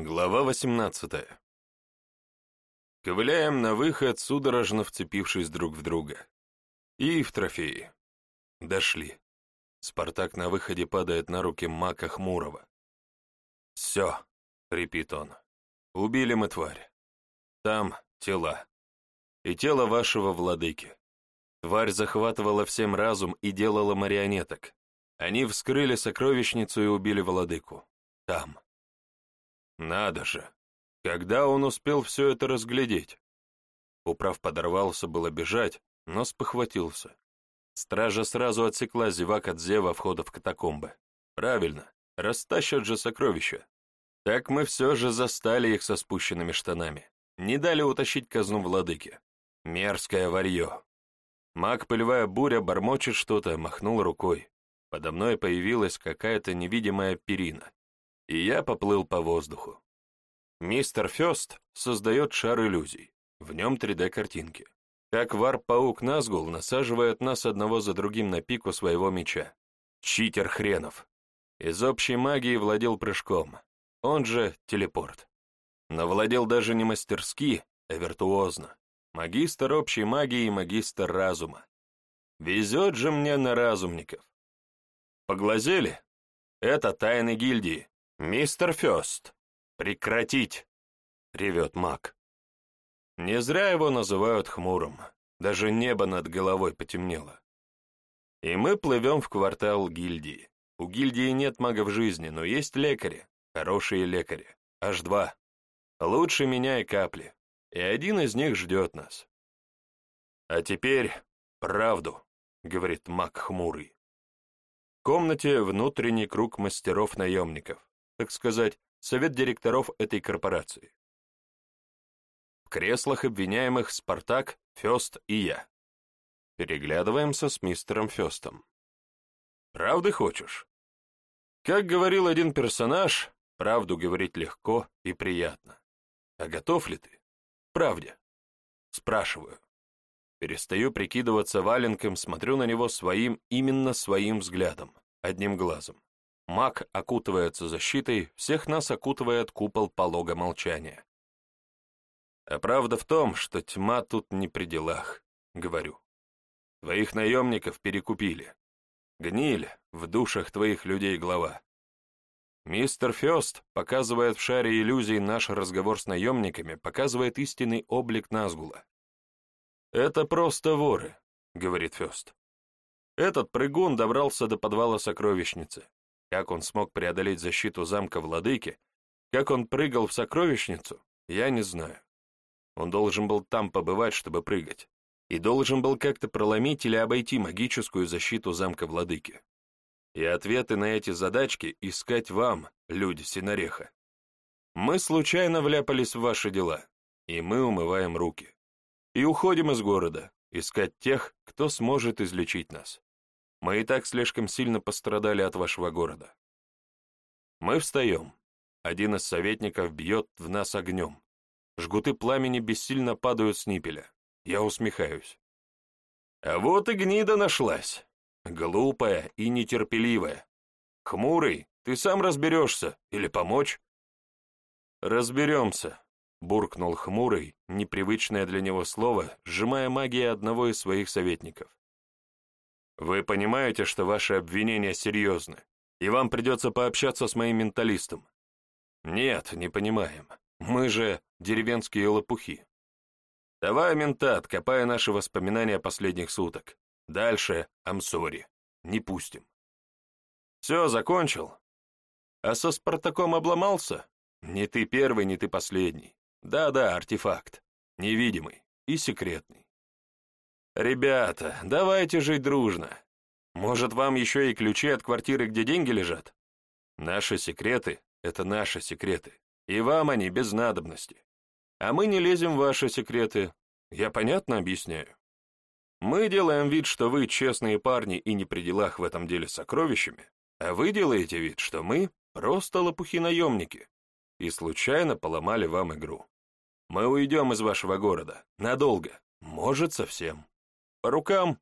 Глава 18 Ковыляем на выход, судорожно вцепившись друг в друга. И в трофеи. Дошли. Спартак на выходе падает на руки Мака Хмурого. «Все», — репит он, — «убили мы тварь. Там тела. И тело вашего владыки. Тварь захватывала всем разум и делала марионеток. Они вскрыли сокровищницу и убили владыку. Там». Надо же! Когда он успел все это разглядеть? Управ подорвался было бежать, но спохватился. Стража сразу отсекла зевак от зева входа в катакомбы. Правильно, растащат же сокровища. Так мы все же застали их со спущенными штанами. Не дали утащить казну владыки. Мерзкое варье. Маг, пылевая буря, бормочет что-то, махнул рукой. Подо мной появилась какая-то невидимая перина и я поплыл по воздуху. Мистер Фёст создает шар иллюзий, в нем 3D-картинки. Как варп-паук Назгул насаживает нас одного за другим на пику своего меча. Читер хренов. Из общей магии владел прыжком, он же телепорт. Но владел даже не мастерски, а виртуозно. Магистр общей магии и магистр разума. Везет же мне на разумников. Поглазели? Это тайны гильдии, «Мистер Фёст, прекратить!» — ревет маг. Не зря его называют хмурым, даже небо над головой потемнело. И мы плывем в квартал гильдии. У гильдии нет магов жизни, но есть лекари, хорошие лекари, аж два. Лучше меня и капли, и один из них ждет нас. «А теперь правду», — говорит маг хмурый. В комнате внутренний круг мастеров-наемников так сказать, совет директоров этой корпорации. В креслах обвиняемых Спартак, Фест и я. Переглядываемся с мистером Фестом. «Правды хочешь?» Как говорил один персонаж, правду говорить легко и приятно. А готов ли ты? Правде. Спрашиваю. Перестаю прикидываться валенком, смотрю на него своим, именно своим взглядом, одним глазом. Маг окутывается защитой, всех нас окутывает купол полога молчания. А правда в том, что тьма тут не при делах, говорю. Твоих наемников перекупили. Гниль в душах твоих людей глава. Мистер Фёст показывает в шаре иллюзий наш разговор с наемниками, показывает истинный облик Назгула. «Это просто воры», — говорит Фёст. Этот прыгун добрался до подвала сокровищницы. Как он смог преодолеть защиту замка владыки, как он прыгал в сокровищницу, я не знаю. Он должен был там побывать, чтобы прыгать, и должен был как-то проломить или обойти магическую защиту замка владыки. И ответы на эти задачки искать вам, люди Синореха. Мы случайно вляпались в ваши дела, и мы умываем руки. И уходим из города, искать тех, кто сможет излечить нас. Мы и так слишком сильно пострадали от вашего города. Мы встаем. Один из советников бьет в нас огнем. Жгуты пламени бессильно падают с ниппеля. Я усмехаюсь. А вот и гнида нашлась. Глупая и нетерпеливая. Хмурый, ты сам разберешься или помочь? Разберемся, буркнул хмурый, непривычное для него слово, сжимая магией одного из своих советников. Вы понимаете, что ваши обвинения серьезны, и вам придется пообщаться с моим менталистом? Нет, не понимаем. Мы же деревенские лопухи. Давай, ментат, копая наши воспоминания последних суток. Дальше амсори. Не пустим. Все, закончил. А со Спартаком обломался? Не ты первый, не ты последний. Да-да, артефакт. Невидимый и секретный. «Ребята, давайте жить дружно. Может, вам еще и ключи от квартиры, где деньги лежат? Наши секреты — это наши секреты, и вам они без надобности. А мы не лезем в ваши секреты. Я понятно объясняю? Мы делаем вид, что вы честные парни и не при делах в этом деле с сокровищами, а вы делаете вид, что мы просто лопухи-наемники и случайно поломали вам игру. Мы уйдем из вашего города. Надолго. Может, совсем. По рукам?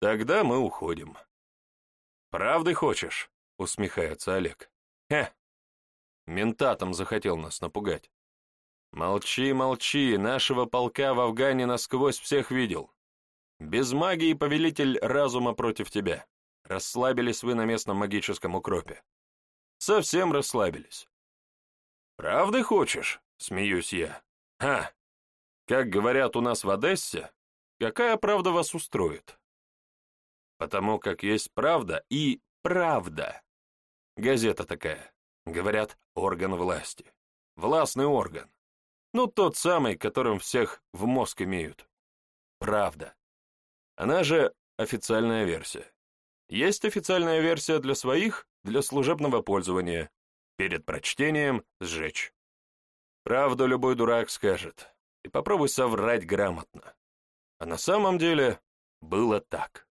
Тогда мы уходим. Правды хочешь? Усмехается Олег. Хе. ментатом захотел нас напугать. Молчи, молчи, нашего полка в Афгане насквозь всех видел. Без магии повелитель разума против тебя. Расслабились вы на местном магическом укропе. Совсем расслабились. «Правды хочешь?» — смеюсь я. «Ха! Как говорят у нас в Одессе, какая правда вас устроит?» Потому как есть правда и правда. Газета такая. Говорят, орган власти. Властный орган. Ну, тот самый, которым всех в мозг имеют. Правда. Она же официальная версия. Есть официальная версия для своих, для служебного пользования. Перед прочтением сжечь. Правду любой дурак скажет. И попробуй соврать грамотно. А на самом деле было так.